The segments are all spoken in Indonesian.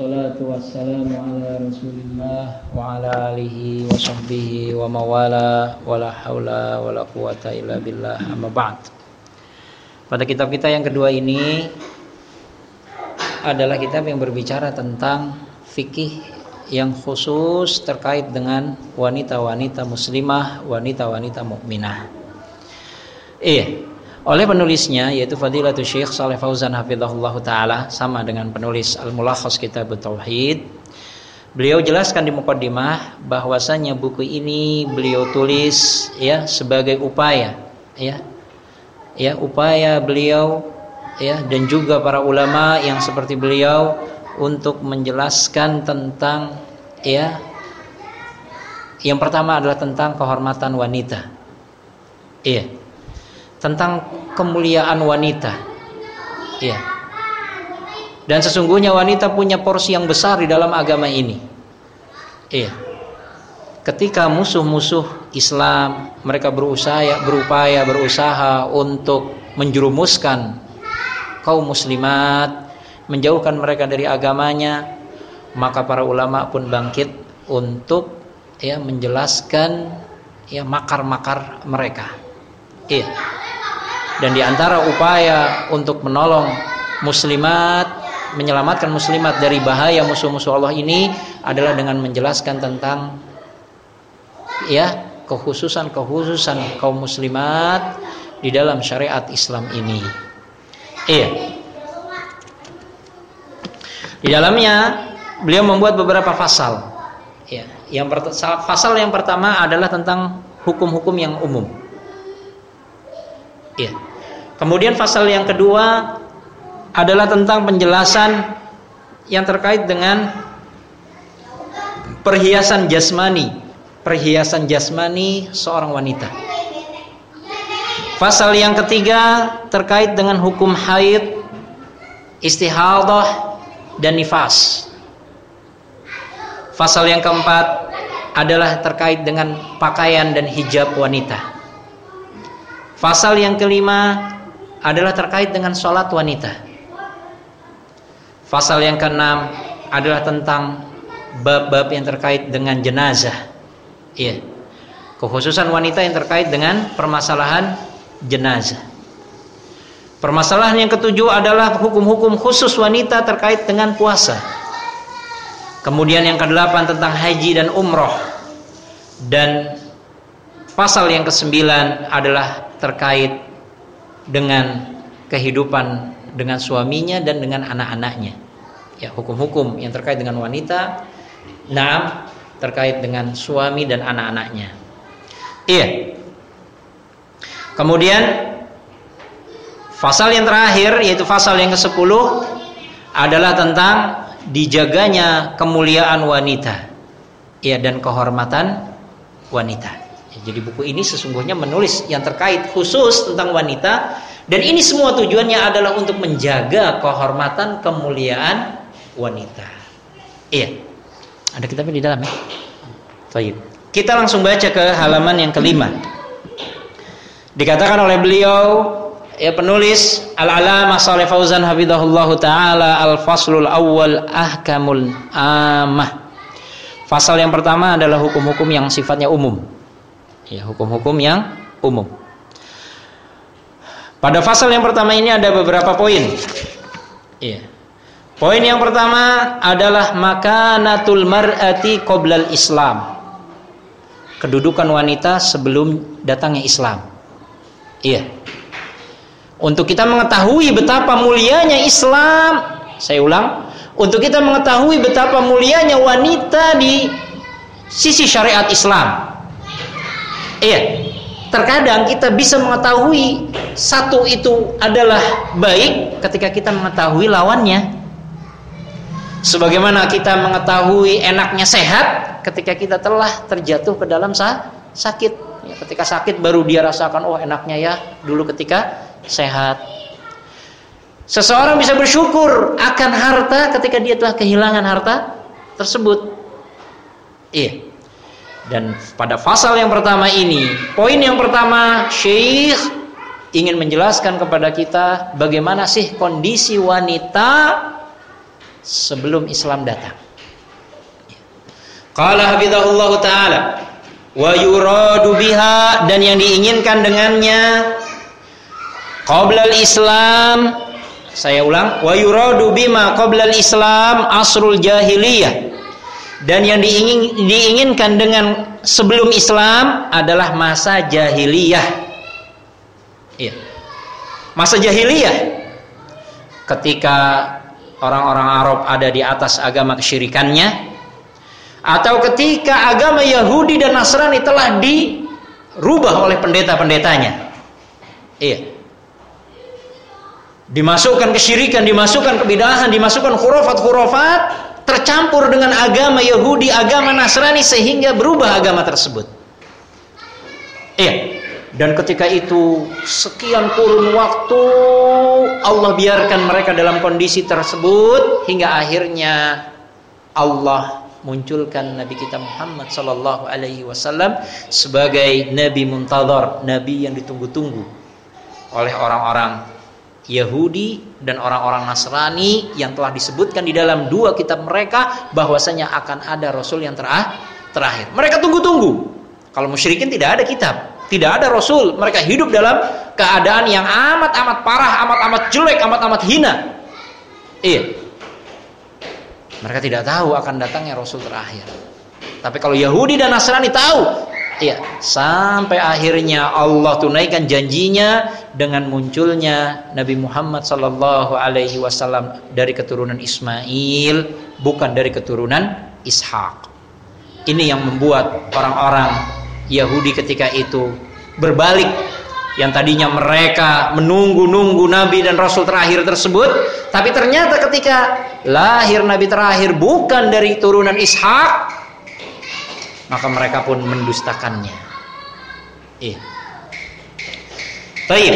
wassalatu wassalamu ala rasulillah wa ala alihi wa sahbihi wa mawala wa la hawla wa la quwata illa billah. Amma ba'd. Pada kitab kita yang kedua ini adalah kitab yang berbicara tentang fikih yang khusus terkait dengan wanita-wanita muslimah, wanita-wanita mukminah. Iya, oleh penulisnya yaitu Fadilatul Syekh Saleh Fauzan hafizahullah taala sama dengan penulis Al-Mulakhas Kitab Tauhid. Beliau jelaskan di mukaddimah bahwasanya buku ini beliau tulis ya sebagai upaya ya. Ya, upaya beliau ya dan juga para ulama yang seperti beliau untuk menjelaskan tentang ya yang pertama adalah tentang kehormatan wanita. Iya tentang kemuliaan wanita. Ya. Dan sesungguhnya wanita punya porsi yang besar di dalam agama ini. Iya. Ketika musuh-musuh Islam mereka berusaha berupaya berusaha untuk menjerumuskan kaum muslimat, menjauhkan mereka dari agamanya, maka para ulama pun bangkit untuk ya menjelaskan ya makar-makar mereka. Iya. Dan di antara upaya untuk menolong muslimat, menyelamatkan muslimat dari bahaya musuh-musuh Allah ini adalah dengan menjelaskan tentang ya kekhususan-kekhususan kaum muslimat di dalam syariat Islam ini. Iya. Di dalamnya beliau membuat beberapa pasal. Ya, yang pasal yang pertama adalah tentang hukum-hukum yang umum. Iya. Kemudian pasal yang kedua adalah tentang penjelasan yang terkait dengan perhiasan jasmani, perhiasan jasmani seorang wanita. Pasal yang ketiga terkait dengan hukum haid, istihadah dan nifas. Pasal yang keempat adalah terkait dengan pakaian dan hijab wanita. Pasal yang kelima adalah terkait dengan sholat wanita. Pasal yang keenam adalah tentang bab-bab yang terkait dengan jenazah. Iya. Kekhususan wanita yang terkait dengan permasalahan jenazah. Permasalahan yang ketujuh adalah hukum-hukum khusus wanita terkait dengan puasa. Kemudian yang kedelapan tentang haji dan umroh. Dan pasal yang kesembilan adalah terkait dengan kehidupan dengan suaminya dan dengan anak-anaknya. Ya, hukum-hukum yang terkait dengan wanita, nah terkait dengan suami dan anak-anaknya. Iya. Kemudian pasal yang terakhir yaitu pasal yang ke-10 adalah tentang dijaganya kemuliaan wanita. Ya dan kehormatan wanita. Ya, jadi buku ini sesungguhnya menulis yang terkait khusus tentang wanita dan ini semua tujuannya adalah untuk menjaga kehormatan kemuliaan wanita. Iya. Ada kitabnya di dalam ya. Baik. Kita langsung baca ke halaman yang kelima. Dikatakan oleh beliau ya penulis Al-Alamah Shalih Fauzan hafizahullahu taala Al-Faslul Awwal Ahkamul Amah. Pasal yang pertama adalah hukum-hukum yang sifatnya umum ya hukum-hukum yang umum. Pada pasal yang pertama ini ada beberapa poin. Iya. Poin yang pertama adalah makanatul mar'ati qoblal Islam. Kedudukan wanita sebelum datangnya Islam. Iya. Untuk kita mengetahui betapa mulianya Islam, saya ulang, untuk kita mengetahui betapa mulianya wanita di sisi syariat Islam. Iya. Terkadang kita bisa mengetahui satu itu adalah baik ketika kita mengetahui lawannya. Sebagaimana kita mengetahui enaknya sehat ketika kita telah terjatuh ke dalam sakit. Ya, ketika sakit baru dia rasakan oh enaknya ya dulu ketika sehat. Seseorang bisa bersyukur akan harta ketika dia telah kehilangan harta tersebut. Iya. Dan pada pasal yang pertama ini, poin yang pertama, Syekh ingin menjelaskan kepada kita bagaimana sih kondisi wanita sebelum Islam datang. Qala hafizahullah taala wa yuradu biha dan yang diinginkan dengannya qabla islam saya ulang wa yuradu bima qabla islam asrul jahiliyah dan yang diingin, diinginkan dengan sebelum Islam adalah masa jahiliyah. Iya. Masa jahiliyah ketika orang-orang Arab ada di atas agama kesyirikannya atau ketika agama Yahudi dan Nasrani telah dirubah oleh pendeta-pendetanya. Iya. Dimasukkan kesyirikan, dimasukkan kebidahan, dimasukkan khurafat-khurafat tercampur dengan agama Yahudi, agama Nasrani sehingga berubah agama tersebut. Iya. Dan ketika itu sekian kurun waktu Allah biarkan mereka dalam kondisi tersebut hingga akhirnya Allah munculkan Nabi kita Muhammad sallallahu alaihi wasallam sebagai nabi muntazar, nabi yang ditunggu-tunggu oleh orang-orang Yahudi dan orang-orang Nasrani yang telah disebutkan di dalam dua kitab mereka bahwasanya akan ada rasul yang terakhir. Mereka tunggu-tunggu. Kalau musyrikin tidak ada kitab, tidak ada rasul. Mereka hidup dalam keadaan yang amat-amat parah, amat-amat jelek, amat-amat hina. Iya. Mereka tidak tahu akan datangnya rasul terakhir. Tapi kalau Yahudi dan Nasrani tahu Iya, sampai akhirnya Allah tunaikan janjinya dengan munculnya Nabi Muhammad sallallahu alaihi wasallam dari keturunan Ismail, bukan dari keturunan Ishak. Ini yang membuat orang-orang Yahudi ketika itu berbalik yang tadinya mereka menunggu-nunggu nabi dan rasul terakhir tersebut, tapi ternyata ketika lahir nabi terakhir bukan dari turunan Ishak, maka mereka pun mendustakannya. Iya. Baik.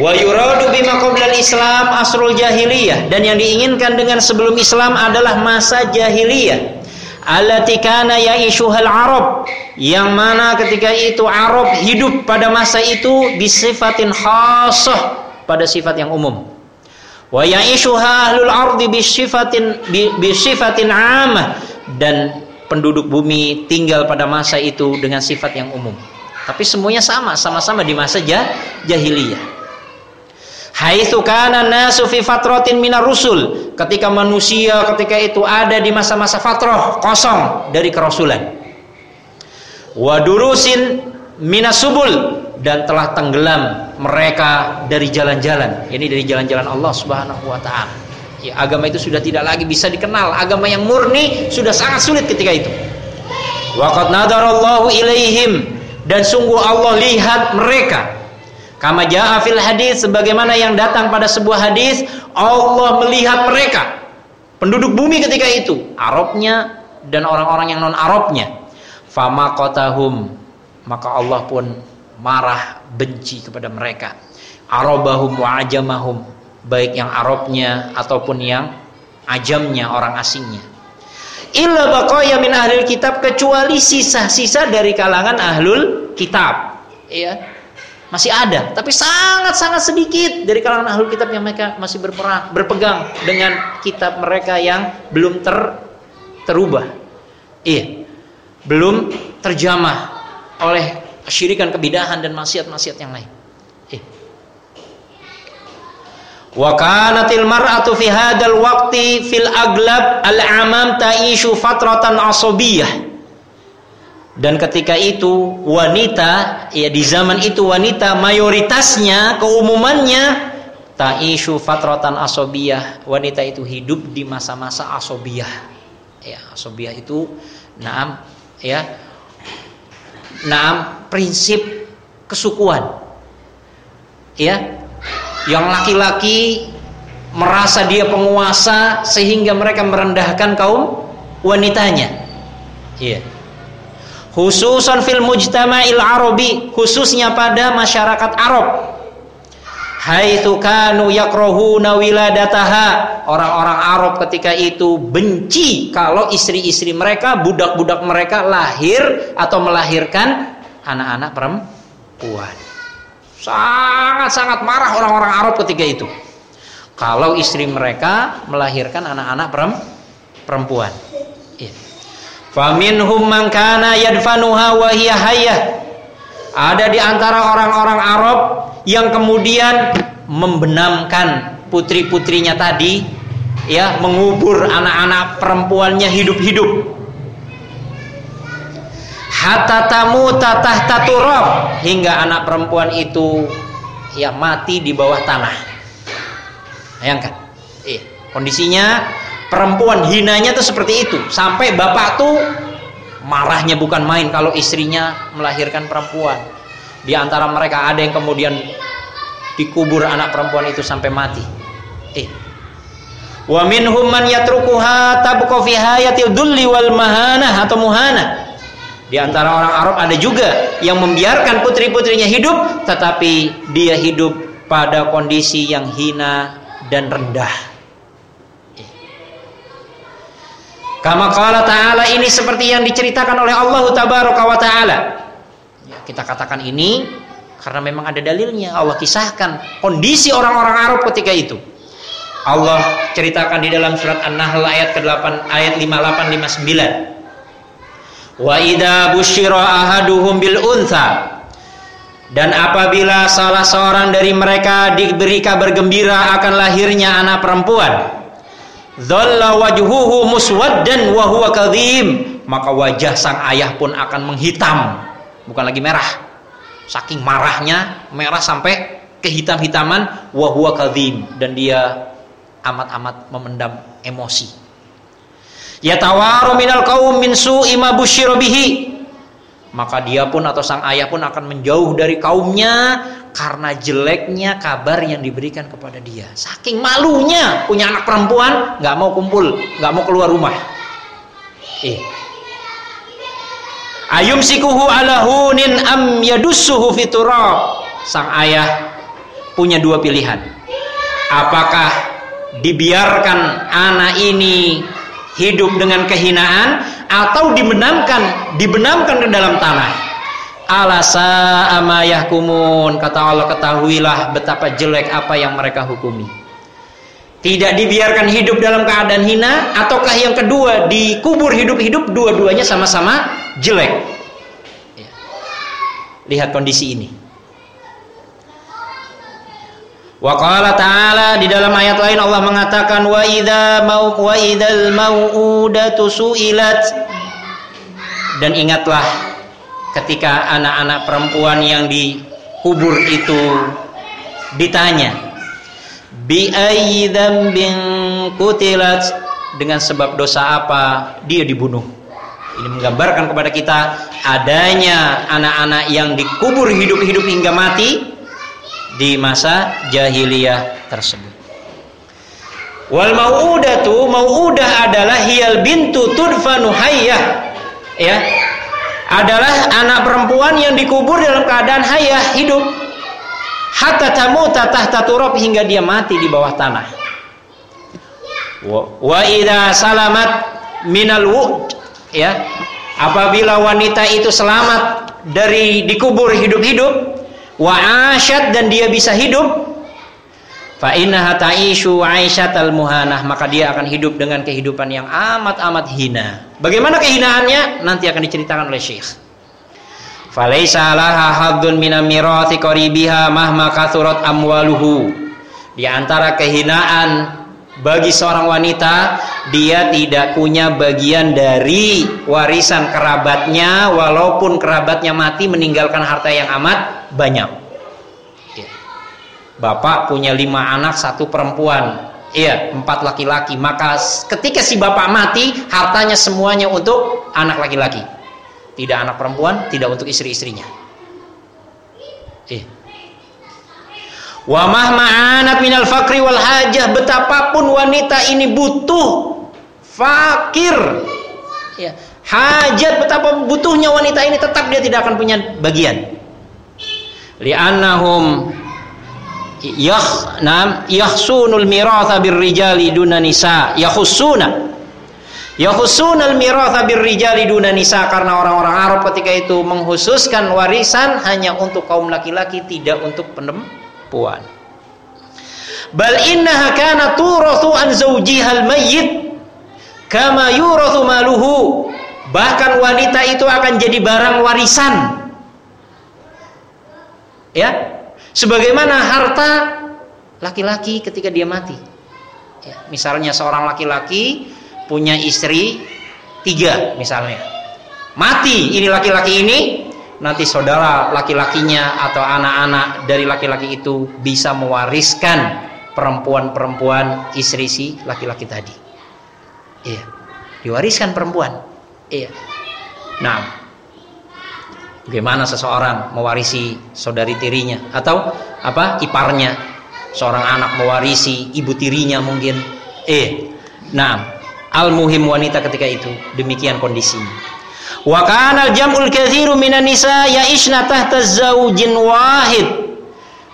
Wa yuradu bima qabla islam asrul jahiliyah dan yang diinginkan dengan sebelum Islam adalah masa jahiliyah. Allati kana ya'ishuhal Arab yang mana ketika itu Arab hidup pada masa itu bisifatin khassah pada sifat yang umum. Wa ya'ishuha ahlul ardi bisifatin bisifatin 'amah dan penduduk bumi tinggal pada masa itu dengan sifat yang umum. Tapi semuanya sama, sama-sama di masa jah, jahiliyah. Haitsu kana nasu fi fatratin minar rusul, ketika manusia ketika itu ada di masa-masa fatrah kosong dari kerasulan. Wa durusin minasubul dan telah tenggelam mereka dari jalan-jalan. Ini dari jalan-jalan Allah Subhanahu wa taala. Ya, agama itu sudah tidak lagi bisa dikenal. Agama yang murni sudah sangat sulit ketika itu. Waqad nadarallahu ilaihim dan sungguh Allah lihat mereka. Kama jaa fil hadis sebagaimana yang datang pada sebuah hadis, Allah melihat mereka. Penduduk bumi ketika itu, Arabnya dan orang-orang yang non Arabnya. Fama qatahum maka Allah pun marah benci kepada mereka. Arabahum wa ajamahum baik yang Arabnya ataupun yang ajamnya orang asingnya. Illa baqaya min ahlul kitab kecuali sisa-sisa dari kalangan ahlul kitab. Ya masih ada tapi sangat-sangat sedikit dari kalangan ahlul kitab yang mereka masih berperang berpegang dengan kitab mereka yang belum ter terubah. Iya. Belum terjamah oleh syirikan kebidahan dan maksiat-maksiat yang lain Wa kanatil mar'atu fi hadzal waqti fil aglab al-amam ta'ishu fatratan asabiyah. Dan ketika itu wanita ya di zaman itu wanita mayoritasnya keumumannya ta'ishu fatratan asobiyah. Wanita itu hidup di masa-masa asobiyah. Ya, asobiyah itu naam ya. Naam prinsip kesukuan. Ya, yang laki-laki merasa dia penguasa sehingga mereka merendahkan kaum wanitanya. Iya. Khususan fil mujtama'il arabi, khususnya pada masyarakat Arab. Haitsu kanu yakrahuna wiladataha. Orang-orang Arab ketika itu benci kalau istri-istri mereka, budak-budak mereka lahir atau melahirkan anak-anak perempuan. Sangat-sangat marah orang-orang Arab ketika itu. kalau istri mereka melahirkan anak-anak perempuan. Ya. Faminhum man kana yadfanuha wa. Ada di antara orang-orang Arab yang kemudian membenamkan putri-putrinya tadi ya mengubur anak-anak perempuannya hidup-hidup hatta tamu tatah taturab hingga anak perempuan itu ya mati di bawah tanah. Bayangkan. Eh, kondisinya perempuan hinanya tuh seperti itu sampai bapak tuh marahnya bukan main kalau istrinya melahirkan perempuan. Di antara mereka ada yang kemudian dikubur anak perempuan itu sampai mati. Eh. Wa minhum man yatrukuha tabqa fi hayatil dulli wal mahana atau muhana di antara orang Arab ada juga yang membiarkan putri-putrinya hidup tetapi dia hidup pada kondisi yang hina dan rendah. Kama qala ta'ala ini seperti yang diceritakan oleh Allah tabaraka wa ta'ala. Ya, kita katakan ini karena memang ada dalilnya. Allah kisahkan kondisi orang-orang Arab ketika itu. Allah ceritakan di dalam surat An-Nahl ayat ke-8 ayat 58 59. Wa idza busyira ahaduhum bil untha dan apabila salah seorang dari mereka diberi kabar gembira akan lahirnya anak perempuan, dhalla wajhuhu muswaddan wa huwa kadhim, maka wajah sang ayah pun akan menghitam, bukan lagi merah. Saking marahnya, merah sampai kehitam-hitaman wa huwa kadhim dan dia amat-amat memendam emosi. Yatawaru minal kaum min su'i ma bihi. Maka dia pun atau sang ayah pun akan menjauh dari kaumnya karena jeleknya kabar yang diberikan kepada dia. Saking malunya punya anak perempuan, nggak mau kumpul, nggak mau keluar rumah. Eh. Ayum sikuhu ala hunin am yadussuhu fiturab. Sang ayah punya dua pilihan. Apakah dibiarkan anak ini hidup dengan kehinaan atau dibenamkan dibenamkan ke dalam tanah. Alasa amayahkumun kata Allah ketahuilah betapa jelek apa yang mereka hukumi. Tidak dibiarkan hidup dalam keadaan hina ataukah yang kedua dikubur hidup-hidup dua-duanya sama-sama jelek. Ya. lihat kondisi ini Wa ta'ala di dalam ayat lain Allah mengatakan wa idza mau wa idzal mau'udatu su'ilat. Dan ingatlah ketika anak-anak perempuan yang dikubur itu ditanya bi ayyi dzambin kutilat dengan sebab dosa apa dia dibunuh? Ini menggambarkan kepada kita adanya anak-anak yang dikubur hidup-hidup hingga mati di masa jahiliyah tersebut. Wal mau'udatu mau'udah adalah hiyal bintu tudfanu hayyah. Ya. Adalah anak perempuan yang dikubur dalam keadaan hayah hidup. Hatta tamuta tahta turab hingga dia mati di bawah tanah. Wa idza salamat minal wud ya. Apabila wanita itu selamat dari dikubur hidup-hidup, wa asyad dan dia bisa hidup fa innaha ta'ishu aisyatal muhanah maka dia akan hidup dengan kehidupan yang amat-amat hina. Bagaimana kehinaannya? Nanti akan diceritakan oleh Syekh. Falaisa laha haddun minam mirathi qaribiha mahma kathurat amwaluhu. Di antara kehinaan bagi seorang wanita dia tidak punya bagian dari warisan kerabatnya walaupun kerabatnya mati meninggalkan harta yang amat banyak. Ya. Bapak punya lima anak, satu perempuan. Iya, empat laki-laki. Maka ketika si bapak mati, hartanya semuanya untuk anak laki-laki. Tidak anak perempuan, tidak untuk istri-istrinya. Wa mahma'anat minal fakri wal hajah betapapun wanita ini butuh fakir. Ya. Hajat betapa butuhnya wanita ini tetap dia tidak akan punya bagian. Li'annahum yah nam yahsunul miratha birrijali duna nisa yahussuna yahussunal miratha birrijali duna nisa karena orang-orang Arab ketika itu menghususkan warisan hanya untuk kaum laki-laki tidak untuk perempuan Bal innaha kana turathu an zawjihal mayyit kama yurathu maluhu. Bahkan wanita itu akan jadi barang warisan. Ya. Sebagaimana harta laki-laki ketika dia mati. Ya, misalnya seorang laki-laki punya istri tiga misalnya. Mati ini laki-laki ini, nanti saudara laki-lakinya atau anak-anak dari laki-laki itu bisa mewariskan perempuan-perempuan istri si laki-laki tadi. Iya. Diwariskan perempuan. Iya. Nah, bagaimana seseorang mewarisi saudari tirinya atau apa iparnya? Seorang anak mewarisi ibu tirinya mungkin. Eh, nah, al muhim wanita ketika itu demikian kondisinya. Wa kana jamul katsiru minan nisa ya'ishna tahta zaujin wahid.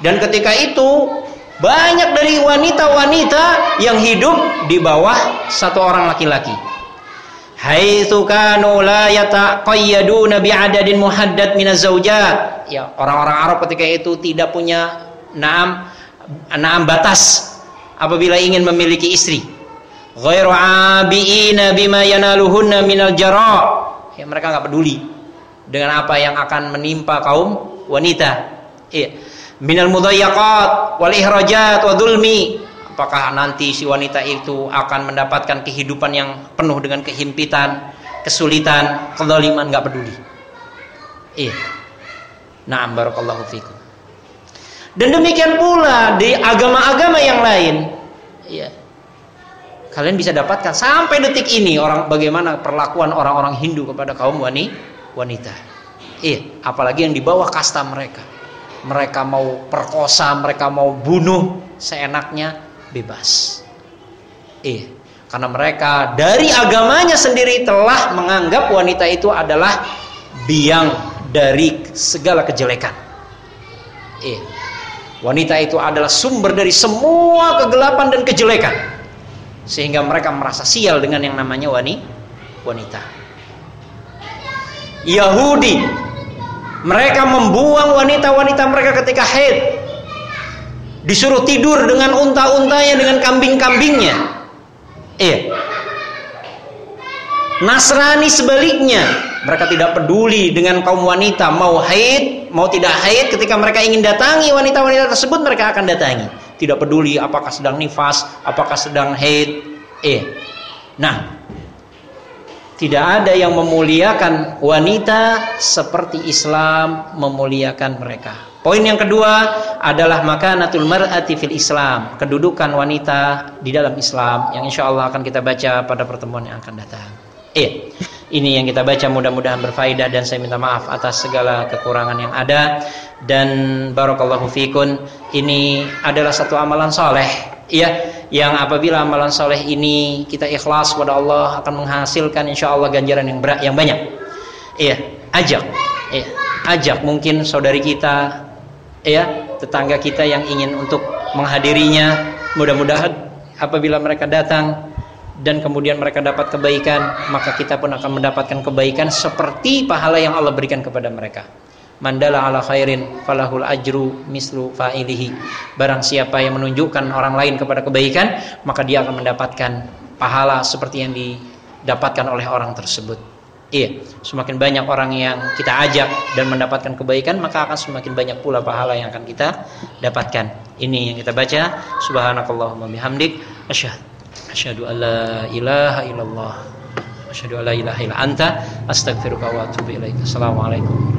Dan ketika itu banyak dari wanita-wanita yang hidup di bawah satu orang laki-laki. Haitsu kanu la yataqayyaduna bi'adadin muhaddad min zawjat. Ya, orang-orang Arab ketika itu tidak punya naam naam batas apabila ingin memiliki istri. Ghairu abiina bima yanaluhunna minal jara. Ya, mereka nggak peduli dengan apa yang akan menimpa kaum wanita. Iya. Minal mudayyaqat wal ihrajat wa dhulmi. Apakah nanti si wanita itu akan mendapatkan kehidupan yang penuh dengan kehimpitan kesulitan kezaliman? Nggak peduli. Iya. Na'am barakallahu fikum. Dan demikian pula di agama-agama yang lain. Iya kalian bisa dapatkan sampai detik ini orang bagaimana perlakuan orang-orang Hindu kepada kaum wanita iya apalagi yang di bawah kasta mereka mereka mau perkosa, mereka mau bunuh seenaknya bebas. Eh, karena mereka dari agamanya sendiri telah menganggap wanita itu adalah biang dari segala kejelekan. Eh, wanita itu adalah sumber dari semua kegelapan dan kejelekan. Sehingga mereka merasa sial dengan yang namanya wanita. Yahudi mereka membuang wanita-wanita mereka ketika haid. Disuruh tidur dengan unta-untanya, dengan kambing-kambingnya. Iya. Nasrani sebaliknya, mereka tidak peduli dengan kaum wanita mau haid, mau tidak haid ketika mereka ingin datangi wanita-wanita tersebut mereka akan datangi. Tidak peduli apakah sedang nifas, apakah sedang haid. Eh. Nah, tidak ada yang memuliakan wanita seperti Islam memuliakan mereka. Poin yang kedua adalah makanatul mar'ati fil Islam, kedudukan wanita di dalam Islam yang insya Allah akan kita baca pada pertemuan yang akan datang. Eh, ini yang kita baca mudah-mudahan berfaedah dan saya minta maaf atas segala kekurangan yang ada. Dan barakallahu fikun. Ini adalah satu amalan soleh ya. Yang apabila amalan soleh ini kita ikhlas kepada Allah akan menghasilkan insya Allah ganjaran yang berat yang banyak. Iya ajak. Iya ajak mungkin saudari kita ya tetangga kita yang ingin untuk menghadirinya. Mudah-mudahan apabila mereka datang dan kemudian mereka dapat kebaikan maka kita pun akan mendapatkan kebaikan seperti pahala yang Allah berikan kepada mereka. Mandala ala khairin falahul ajru mislu fa'ilihi. Barang siapa yang menunjukkan orang lain kepada kebaikan maka dia akan mendapatkan pahala seperti yang didapatkan oleh orang tersebut. Iya semakin banyak orang yang kita ajak dan mendapatkan kebaikan maka akan semakin banyak pula pahala yang akan kita dapatkan. Ini yang kita baca. Subhanakallahumma bihamdik. Asyhadu asyhadu alla ilaha illallah. Asyhadu alla ilaha illa anta astaghfiruka wa atubu ilaik. Assalamualaikum